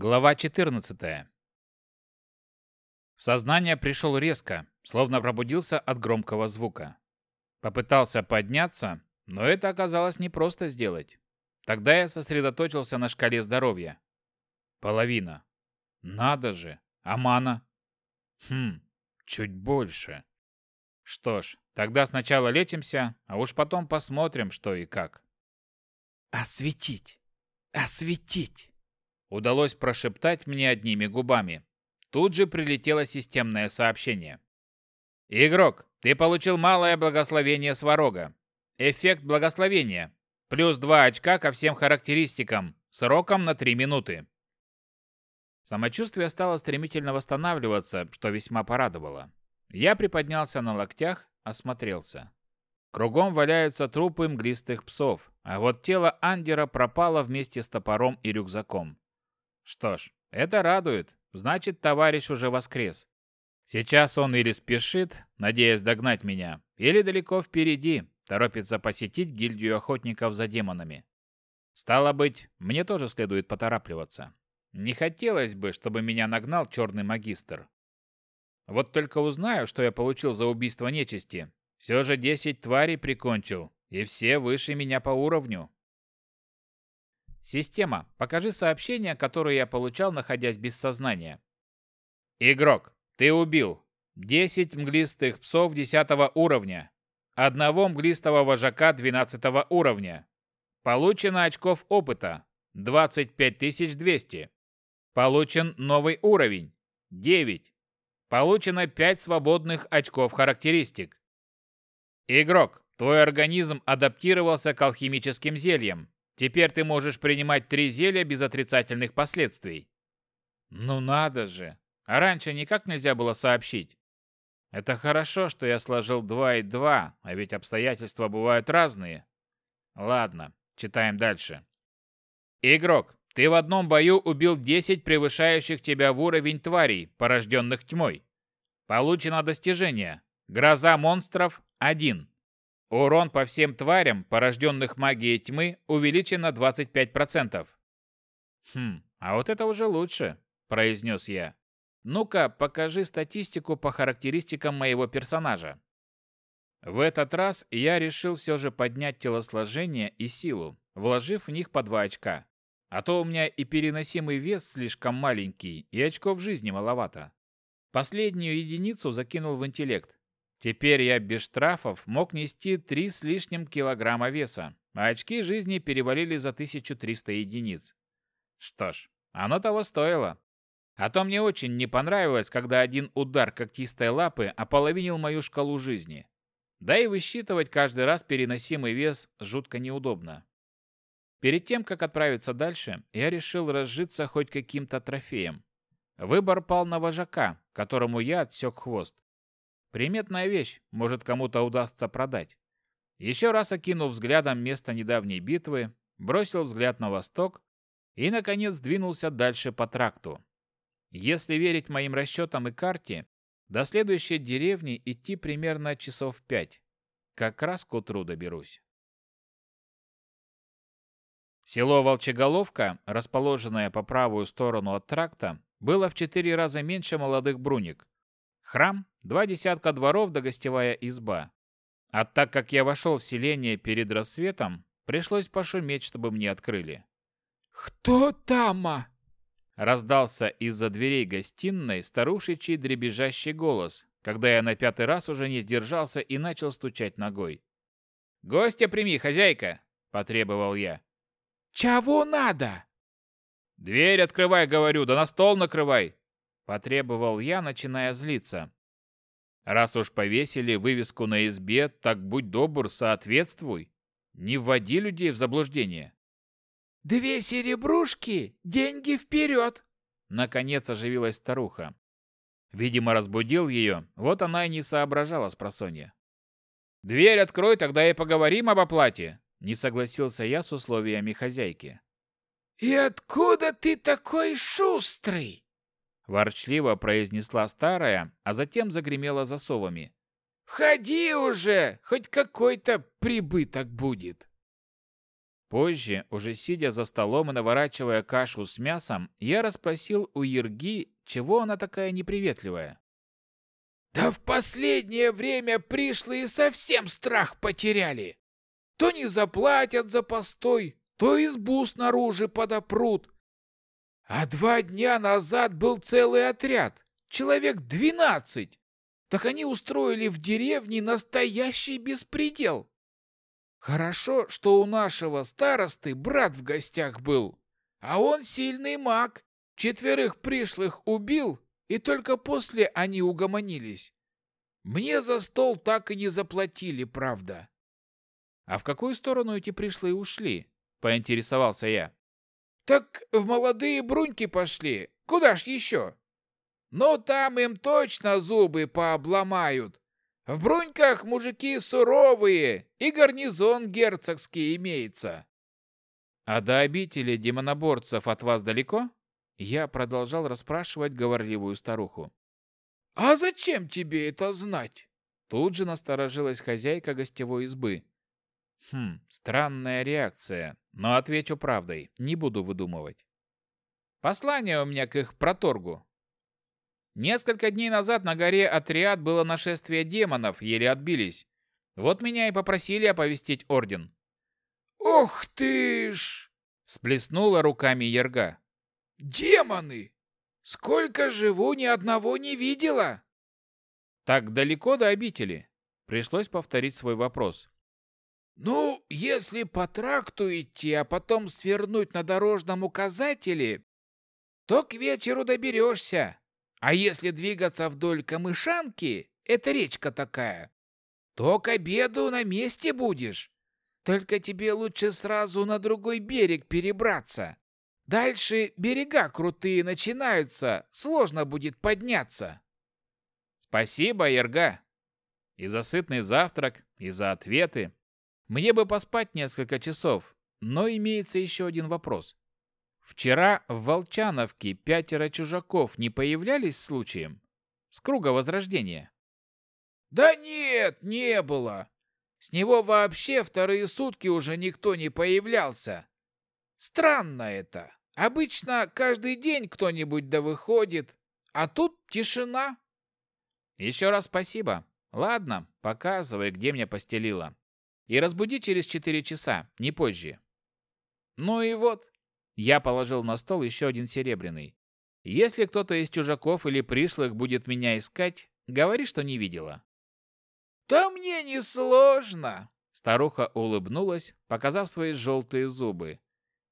Глава 14. В сознание пришел резко, словно пробудился от громкого звука. Попытался подняться, но это оказалось непросто сделать. Тогда я сосредоточился на шкале здоровья. Половина. Надо же. А мана? Хм, чуть больше. Что ж, тогда сначала летимся, а уж потом посмотрим, что и как. «Осветить! Осветить!» Удалось прошептать мне одними губами. Тут же прилетело системное сообщение. «Игрок, ты получил малое благословение Сварога. Эффект благословения. Плюс 2 очка ко всем характеристикам. Сроком на 3 минуты». Самочувствие стало стремительно восстанавливаться, что весьма порадовало. Я приподнялся на локтях, осмотрелся. Кругом валяются трупы мглистых псов, а вот тело Андера пропало вместе с топором и рюкзаком. Что ж, это радует. Значит, товарищ уже воскрес. Сейчас он или спешит, надеясь догнать меня, или далеко впереди, торопится посетить гильдию охотников за демонами. Стало быть, мне тоже следует поторапливаться. Не хотелось бы, чтобы меня нагнал черный магистр. Вот только узнаю, что я получил за убийство нечисти. Все же десять тварей прикончил, и все выше меня по уровню. Система, покажи сообщения, которые я получал, находясь без сознания. Игрок, ты убил 10 мглистых псов 10 уровня, одного мглистого вожака 12 уровня. Получено очков опыта 25200. Получен новый уровень 9. Получено 5 свободных очков характеристик. Игрок, твой организм адаптировался к алхимическим зельям. Теперь ты можешь принимать три зелья без отрицательных последствий. Ну надо же. А раньше никак нельзя было сообщить. Это хорошо, что я сложил два и два, а ведь обстоятельства бывают разные. Ладно, читаем дальше. Игрок, ты в одном бою убил 10 превышающих тебя в уровень тварей, порожденных тьмой. Получено достижение. Гроза монстров 1. Урон по всем тварям, порожденных магией тьмы, увеличен на 25%. «Хм, а вот это уже лучше», – произнес я. «Ну-ка, покажи статистику по характеристикам моего персонажа». В этот раз я решил все же поднять телосложение и силу, вложив в них по 2 очка. А то у меня и переносимый вес слишком маленький, и очков жизни маловато. Последнюю единицу закинул в интеллект. Теперь я без штрафов мог нести три с лишним килограмма веса, а очки жизни перевалили за 1300 единиц. Что ж, оно того стоило. А то мне очень не понравилось, когда один удар когтистой лапы ополовинил мою шкалу жизни. Да и высчитывать каждый раз переносимый вес жутко неудобно. Перед тем, как отправиться дальше, я решил разжиться хоть каким-то трофеем. Выбор пал на вожака, которому я отсек хвост. Приметная вещь, может кому-то удастся продать. Еще раз окинув взглядом место недавней битвы, бросил взгляд на восток и, наконец, двинулся дальше по тракту. Если верить моим расчетам и карте, до следующей деревни идти примерно часов пять. Как раз к утру доберусь. Село Волчеголовка, расположенное по правую сторону от тракта, было в четыре раза меньше молодых бруник, Храм, два десятка дворов да гостевая изба. А так как я вошел в селение перед рассветом, пришлось пошуметь, чтобы мне открыли. «Кто там?» Раздался из-за дверей гостиной старушечий дребезжащий голос, когда я на пятый раз уже не сдержался и начал стучать ногой. «Гостя прими, хозяйка!» – потребовал я. «Чего надо?» «Дверь открывай, говорю, да на стол накрывай!» Потребовал я, начиная злиться. Раз уж повесили вывеску на избе, так будь добр, соответствуй. Не вводи людей в заблуждение. «Две серебрушки, деньги вперед!» Наконец оживилась старуха. Видимо, разбудил ее, вот она и не соображала с просонья. «Дверь открой, тогда и поговорим об оплате!» Не согласился я с условиями хозяйки. «И откуда ты такой шустрый?» Ворчливо произнесла старая, а затем загремела засовами. «Входи уже, хоть какой-то прибыток будет!» Позже, уже сидя за столом и наворачивая кашу с мясом, я расспросил у Ерги, чего она такая неприветливая. Да в последнее время пришлые совсем страх потеряли. То не заплатят за постой, то избу снаружи подопрут. А два дня назад был целый отряд, человек двенадцать. Так они устроили в деревне настоящий беспредел. Хорошо, что у нашего старосты брат в гостях был, а он сильный маг, четверых пришлых убил, и только после они угомонились. Мне за стол так и не заплатили, правда. А в какую сторону эти пришлые ушли? Поинтересовался я. Так в молодые бруньки пошли. Куда ж еще? Но там им точно зубы пообломают. В бруньках мужики суровые, и гарнизон герцогский имеется. А до обители демоноборцев от вас далеко? Я продолжал расспрашивать говорливую старуху. А зачем тебе это знать? Тут же насторожилась хозяйка гостевой избы. Хм, странная реакция, но отвечу правдой, не буду выдумывать. Послание у меня к их проторгу. Несколько дней назад на горе Атриад было нашествие демонов, еле отбились. Вот меня и попросили оповестить орден. «Ох ты ж!» — всплеснула руками Ерга. «Демоны! Сколько живу, ни одного не видела!» «Так далеко до обители?» Пришлось повторить свой вопрос. «Ну, если по тракту идти, а потом свернуть на дорожном указателе, то к вечеру доберешься. А если двигаться вдоль Камышанки, это речка такая, то к обеду на месте будешь. Только тебе лучше сразу на другой берег перебраться. Дальше берега крутые начинаются, сложно будет подняться. Спасибо, Ерга. И за сытный завтрак, и за ответы. Мне бы поспать несколько часов, но имеется еще один вопрос. Вчера в Волчановке пятеро чужаков не появлялись случаем? С круга Возрождения? Да нет, не было. С него вообще вторые сутки уже никто не появлялся. Странно это. Обычно каждый день кто-нибудь да выходит, а тут тишина. Еще раз спасибо. Ладно, показывай, где мне постелила. И разбуди через четыре часа, не позже. Ну и вот, я положил на стол еще один серебряный. Если кто-то из чужаков или пришлых будет меня искать, говори, что не видела. Да мне не сложно. Старуха улыбнулась, показав свои желтые зубы.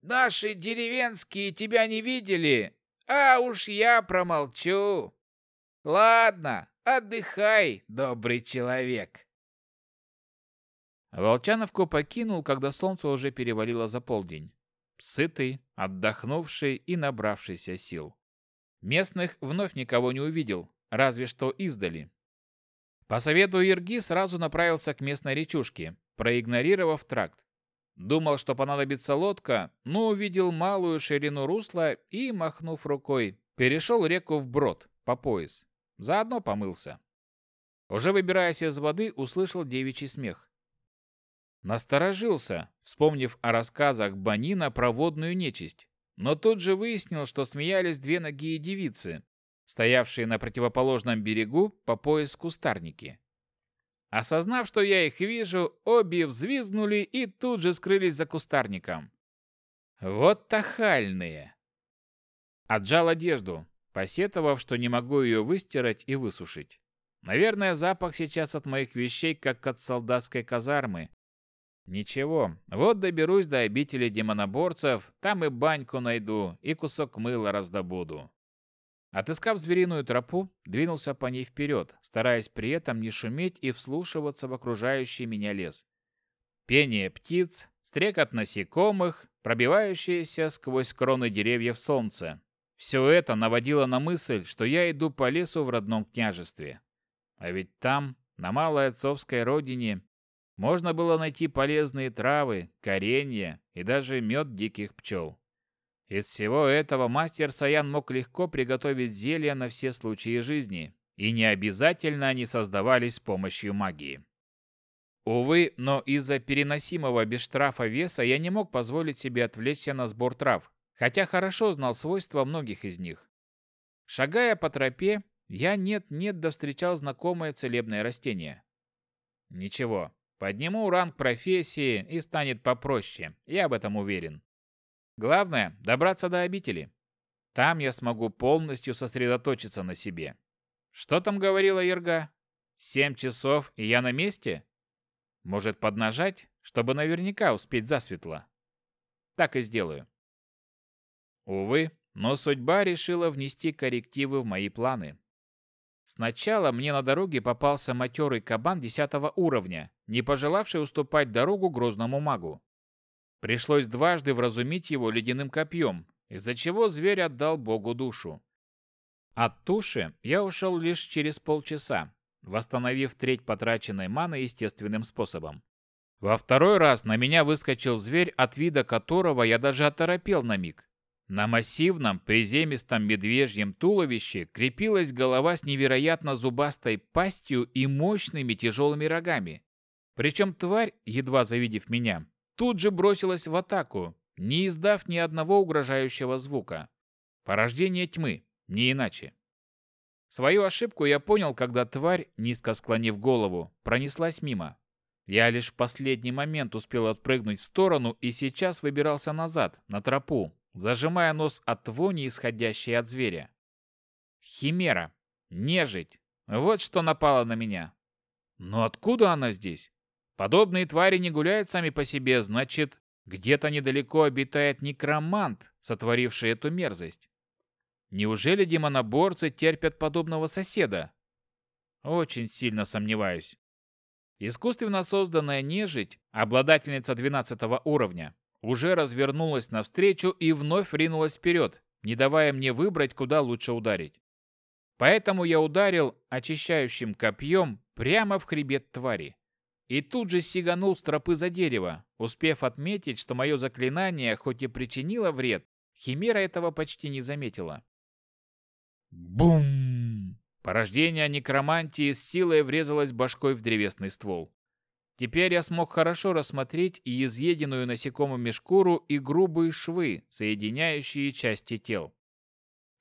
Наши деревенские тебя не видели, а уж я промолчу. Ладно, отдыхай, добрый человек. Волчановку покинул, когда солнце уже перевалило за полдень сытый, отдохнувший и набравшийся сил. Местных вновь никого не увидел, разве что издали. По совету Ирги сразу направился к местной речушке, проигнорировав тракт. Думал, что понадобится лодка, но увидел малую ширину русла и, махнув рукой, перешел реку вброд, по пояс. Заодно помылся. Уже выбираясь из воды, услышал девичий смех. Насторожился, вспомнив о рассказах Банина про водную нечисть, но тут же выяснил, что смеялись две ноги девицы, стоявшие на противоположном берегу по пояс в кустарнике. Осознав, что я их вижу, обе взвизгнули и тут же скрылись за кустарником. Вот тахальные! Отжал одежду, посетовав, что не могу ее выстирать и высушить. Наверное, запах сейчас от моих вещей, как от солдатской казармы, Ничего, вот доберусь до обители демоноборцев, там и баньку найду, и кусок мыла раздобуду. Отыскав звериную тропу, двинулся по ней вперед, стараясь при этом не шуметь и вслушиваться в окружающий меня лес. Пение птиц, стрекот насекомых, пробивающееся сквозь кроны деревьев солнце. Все это наводило на мысль, что я иду по лесу в родном княжестве. А ведь там, на малой отцовской родине, можно было найти полезные травы, коренья и даже мед диких пчел. Из всего этого мастер Саян мог легко приготовить зелья на все случаи жизни, и не обязательно они создавались с помощью магии. Увы, но из-за переносимого без штрафа веса я не мог позволить себе отвлечься на сбор трав, хотя хорошо знал свойства многих из них. Шагая по тропе, я нет-нет да встречал знакомое целебное растение. Ничего, подниму ранг профессии и станет попроще, я об этом уверен. Главное – добраться до обители. Там я смогу полностью сосредоточиться на себе. Что там говорила Ерга? Семь часов, и я на месте? Может, поднажать, чтобы наверняка успеть засветло? Так и сделаю. Увы, но судьба решила внести коррективы в мои планы. Сначала мне на дороге попался матерый кабан десятого уровня, не пожелавший уступать дорогу грозному магу. Пришлось дважды вразумить его ледяным копьем, из-за чего зверь отдал богу душу. От туши я ушел лишь через полчаса, восстановив треть потраченной маны естественным способом. Во второй раз на меня выскочил зверь, от вида которого я даже оторопел на миг. На массивном, приземистом медвежьем туловище крепилась голова с невероятно зубастой пастью и мощными тяжелыми рогами. Причем тварь, едва завидев меня, тут же бросилась в атаку, не издав ни одного угрожающего звука. Порождение тьмы, не иначе. Свою ошибку я понял, когда тварь, низко склонив голову, пронеслась мимо. Я лишь в последний момент успел отпрыгнуть в сторону и сейчас выбирался назад, на тропу, зажимая нос от вони, исходящей от зверя. Химера. Нежить. Вот что напало на меня. Но откуда она здесь? Подобные твари не гуляют сами по себе, значит, где-то недалеко обитает некромант, сотворивший эту мерзость. Неужели демоноборцы терпят подобного соседа? Очень сильно сомневаюсь. Искусственно созданная нежить, обладательница 12 уровня, уже развернулась навстречу и вновь ринулась вперед, не давая мне выбрать, куда лучше ударить. Поэтому я ударил очищающим копьем прямо в хребет твари. И тут же сиганул с тропы за дерево, успев отметить, что мое заклинание, хоть и причинило вред, Химера этого почти не заметила. Бум! Порождение некромантии с силой врезалось башкой в древесный ствол. Теперь я смог хорошо рассмотреть и изъеденную насекомыми шкуру, и грубые швы, соединяющие части тел.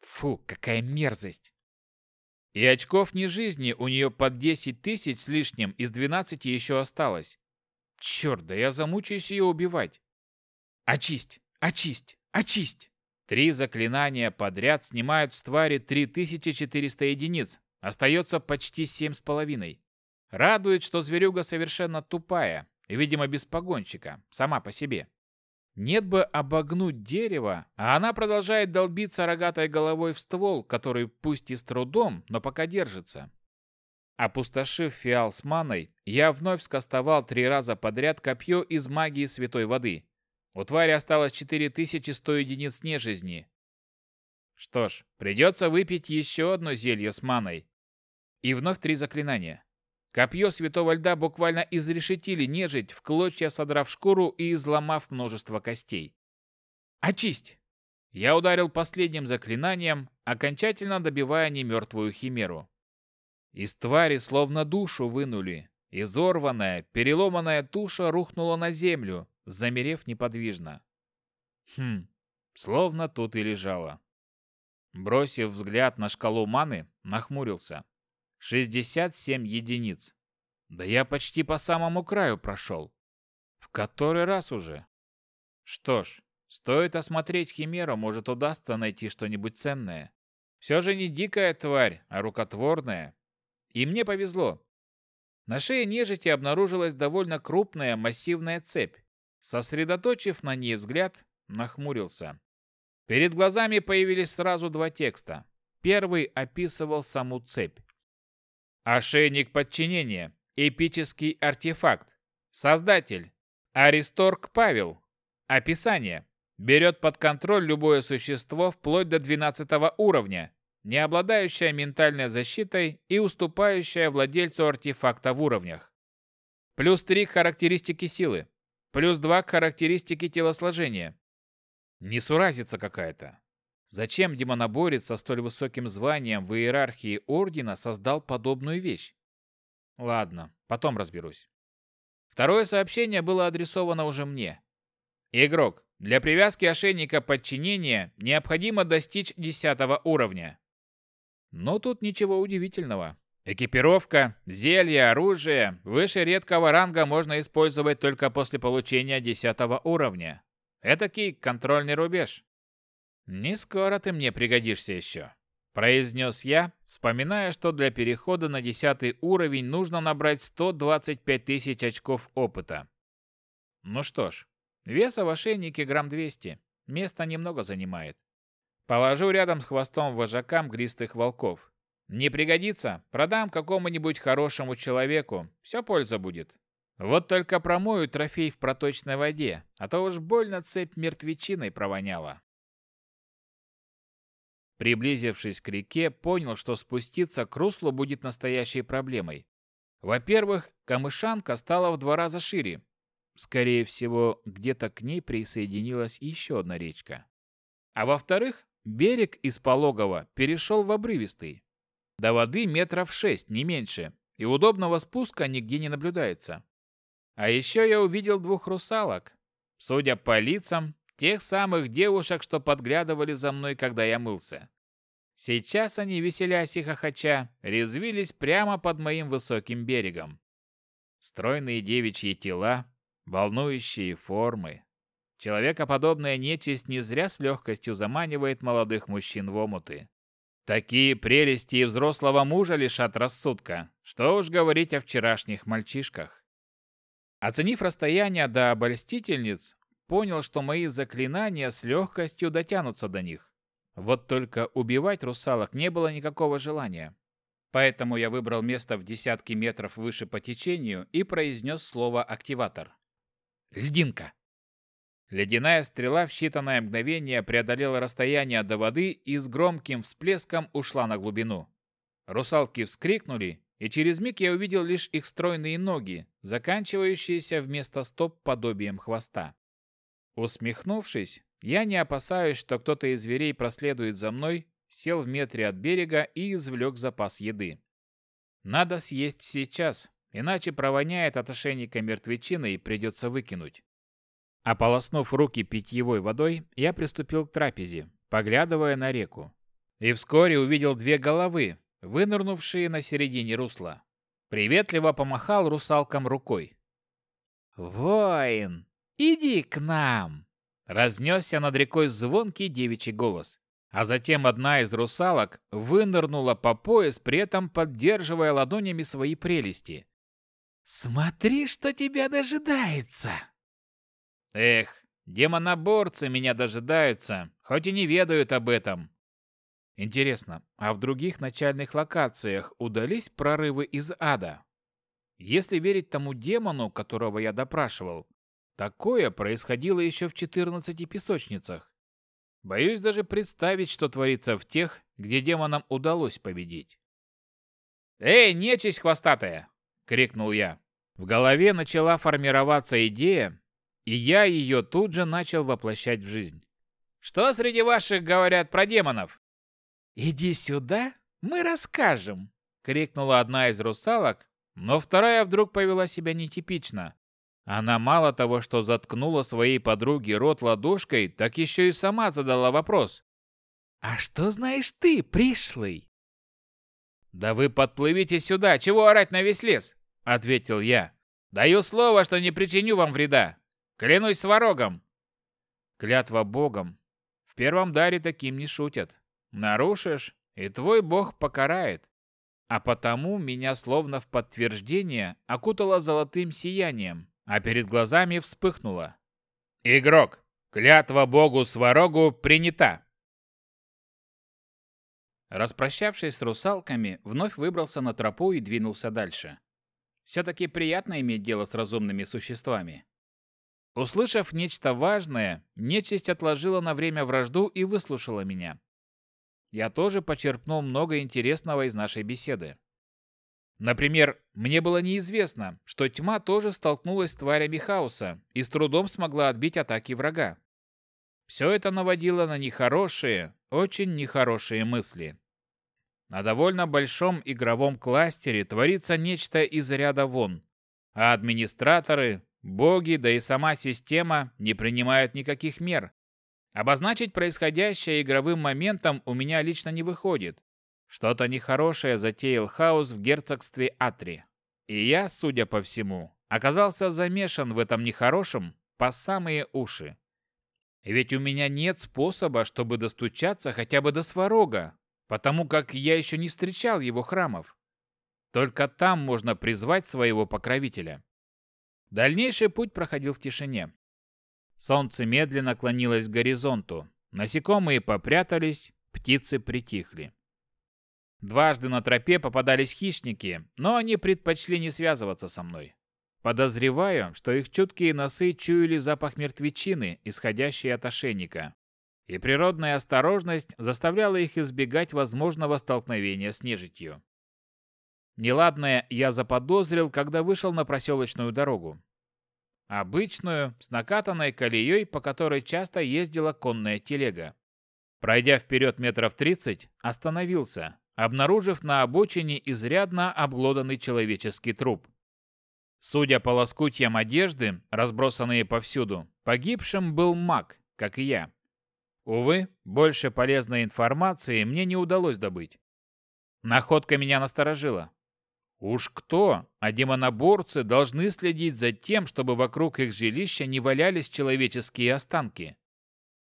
Фу, какая мерзость! И очков не жизни у нее под 10 тысяч с лишним, из 12 еще осталось. Черт, да я замучаюсь ее убивать. Очисть! Очисть! Очисть! Три заклинания подряд снимают с твари 3400 единиц. Остается почти семь с половиной. Радует, что зверюга совершенно тупая, видимо, без погонщика, сама по себе. Нет бы обогнуть дерево, а она продолжает долбиться рогатой головой в ствол, который пусть и с трудом, но пока держится. Опустошив фиал с маной, я вновь скостовал три раза подряд копье из магии святой воды. У твари осталось 4100 единиц нежизни. Что ж, придется выпить еще одно зелье с маной. И вновь три заклинания. Копье святого льда буквально изрешетили нежить, в клочья содрав шкуру и изломав множество костей. «Очисть!» Я ударил последним заклинанием, окончательно добивая немертвую химеру. Из твари словно душу вынули. Изорванная, переломанная туша рухнула на землю, замерев неподвижно. Хм, словно тут и лежала. Бросив взгляд на шкалу маны, нахмурился. 67 единиц. Да я почти по самому краю прошел. В который раз уже? Что ж, стоит осмотреть Химеру, может удастся найти что-нибудь ценное. Все же не дикая тварь, а рукотворная. И мне повезло. На шее нежити обнаружилась довольно крупная массивная цепь. Сосредоточив на ней взгляд, нахмурился. Перед глазами появились сразу два текста. Первый описывал саму цепь. Ошейник подчинения. Эпический артефакт. Создатель. Аристорг Павел. Описание. Берет под контроль любое существо вплоть до 12 уровня, не обладающее ментальной защитой и уступающее владельцу артефакта в уровнях. Плюс 3 характеристики силы. Плюс 2 характеристики телосложения. Несуразица какая-то. Зачем демоноборец со столь высоким званием в иерархии ордена создал подобную вещь? Ладно, потом разберусь. Второе сообщение было адресовано уже мне. Игрок, для привязки ошейника подчинения необходимо достичь 10 уровня. Но тут ничего удивительного. Экипировка, зелья, оружие выше редкого ранга можно использовать только после получения 10 уровня. Этакий контрольный рубеж. Не скоро ты мне пригодишься еще, произнес я, вспоминая, что для перехода на 10 уровень нужно набрать 125 тысяч очков опыта. Ну что ж, веса в ошейнике грамм 200, места немного занимает. Положу рядом с хвостом вожакам гристых волков. Не пригодится, продам какому-нибудь хорошему человеку, все польза будет. Вот только промою трофей в проточной воде, а то уж больно цепь мертвечиной провоняла. Приблизившись к реке, понял, что спуститься к руслу будет настоящей проблемой. Во-первых, камышанка стала в два раза шире. Скорее всего, где-то к ней присоединилась еще одна речка. А во-вторых, берег из пологого перешел в обрывистый, до воды метров шесть, не меньше, и удобного спуска нигде не наблюдается. А еще я увидел двух русалок. Судя по лицам, тех самых девушек, что подглядывали за мной, когда я мылся. Сейчас они, веселясь и хохоча, резвились прямо под моим высоким берегом. Стройные девичьи тела, волнующие формы. Человекоподобная нечисть не зря с легкостью заманивает молодых мужчин в омуты. Такие прелести и взрослого мужа лишат рассудка. Что уж говорить о вчерашних мальчишках. Оценив расстояние до обольстительниц, понял, что мои заклинания с легкостью дотянутся до них. Вот только убивать русалок не было никакого желания. Поэтому я выбрал место в десятки метров выше по течению и произнес слово «активатор». «Льдинка». Ледяная стрела в считанное мгновение преодолела расстояние до воды и с громким всплеском ушла на глубину. Русалки вскрикнули, и через миг я увидел лишь их стройные ноги, заканчивающиеся вместо стоп подобием хвоста. Усмехнувшись, я не опасаюсь, что кто-то из зверей проследует за мной, сел в метре от берега и извлек запас еды. Надо съесть сейчас, иначе провоняет от ошейника мертвечины и придется выкинуть. Ополоснув руки питьевой водой, я приступил к трапезе, поглядывая на реку. И вскоре увидел две головы, вынырнувшие на середине русла. Приветливо помахал русалкам рукой. «Воин, иди к нам!» Разнесся над рекой звонкий девичий голос. А затем одна из русалок вынырнула по пояс, при этом поддерживая ладонями свои прелести. «Смотри, что тебя дожидается!» Эх, демоноборцы меня дожидаются, хоть и не ведают об этом. Интересно, а в других начальных локациях удались прорывы из ада? Если верить тому демону, которого я допрашивал, такое происходило еще в 14 песочницах. Боюсь даже представить, что творится в тех, где демонам удалось победить. «Эй, нечисть хвостатая!» — крикнул я. В голове начала формироваться идея, и я ее тут же начал воплощать в жизнь. «Что среди ваших говорят про демонов?» «Иди сюда, мы расскажем!» — крикнула одна из русалок, но вторая вдруг повела себя нетипично. Она мало того, что заткнула своей подруге рот ладошкой, так еще и сама задала вопрос. «А что знаешь ты, пришлый?» «Да вы подплывите сюда, чего орать на весь лес?» — ответил я. «Даю слово, что не причиню вам вреда. Клянусь сварогом!» Клятва богом. В первом даре таким не шутят. Нарушишь, и твой бог покарает. А потому меня словно в подтверждение окутало золотым сиянием, а перед глазами вспыхнуло. «Игрок, клятва богу сварогу принята!» Распрощавшись с русалками, вновь выбрался на тропу и двинулся дальше. Все-таки приятно иметь дело с разумными существами. Услышав нечто важное, нечисть отложила на время вражду и выслушала меня. Я тоже почерпнул много интересного из нашей беседы. Например, мне было неизвестно, что тьма тоже столкнулась с тварями хаоса и с трудом смогла отбить атаки врага. Все это наводило на нехорошие, очень нехорошие мысли. На довольно большом игровом кластере творится нечто из ряда вон, а администраторы, боги, да и сама система не принимают никаких мер. Обозначить происходящее игровым моментом у меня лично не выходит. Что-то нехорошее затеял хаос в герцогстве Атри. И я, судя по всему, оказался замешан в этом нехорошем по самые уши. Ведь у меня нет способа, чтобы достучаться хотя бы до Сварога, потому как я еще не встречал его храмов. Только там можно призвать своего покровителя. Дальнейший путь проходил в тишине. Солнце медленно клонилось к горизонту. Насекомые попрятались, птицы притихли. Дважды на тропе попадались хищники, но они предпочли не связываться со мной. Подозреваю, что их чуткие носы чуяли запах мертвечины, исходящий от ошейника. И природная осторожность заставляла их избегать возможного столкновения с нежитью. Неладное я заподозрил, когда вышел на проселочную дорогу. Обычную, с накатанной колеей, по которой часто ездила конная телега. Пройдя вперед метров тридцать, остановился, обнаружив на обочине изрядно обглоданный человеческий труп. Судя по лоскутьям одежды, разбросанные повсюду, погибшим был маг, как и я. Увы, больше полезной информации мне не удалось добыть. Находка меня насторожила. Уж кто, а демоноборцы должны следить за тем, чтобы вокруг их жилища не валялись человеческие останки.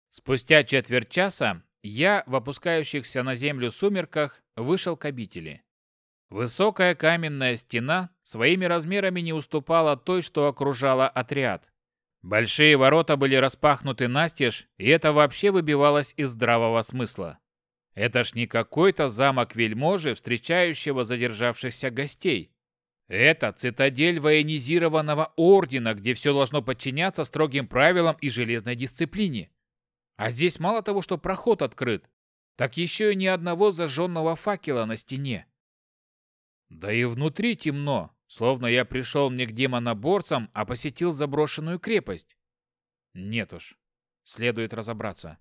Спустя четверть часа я, в опускающихся на землю сумерках, вышел к обители. Высокая каменная стена своими размерами не уступала той, что окружала отряд. Большие ворота были распахнуты настежь, и это вообще выбивалось из здравого смысла. Это ж не какой-то замок вельможи, встречающего задержавшихся гостей. Это цитадель военизированного ордена, где все должно подчиняться строгим правилам и железной дисциплине. А здесь мало того, что проход открыт, так еще и ни одного зажженного факела на стене. Да и внутри темно, словно я пришел не к демоноборцам, а посетил заброшенную крепость. Нет уж, следует разобраться.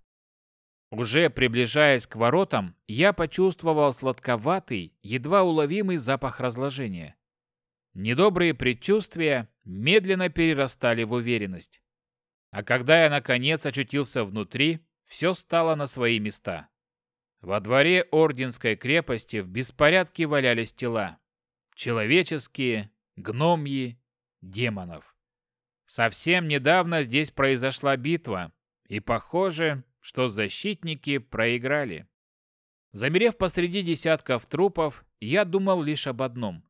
Уже приближаясь к воротам, я почувствовал сладковатый, едва уловимый запах разложения. Недобрые предчувствия медленно перерастали в уверенность. А когда я, наконец, очутился внутри, все стало на свои места. Во дворе Орденской крепости в беспорядке валялись тела. Человеческие, гномьи, демонов. Совсем недавно здесь произошла битва, и, похоже, что защитники проиграли. Замерев посреди десятков трупов, я думал лишь об одном.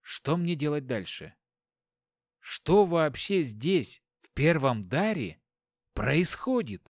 Что мне делать дальше? Что вообще здесь, первом даре, происходит?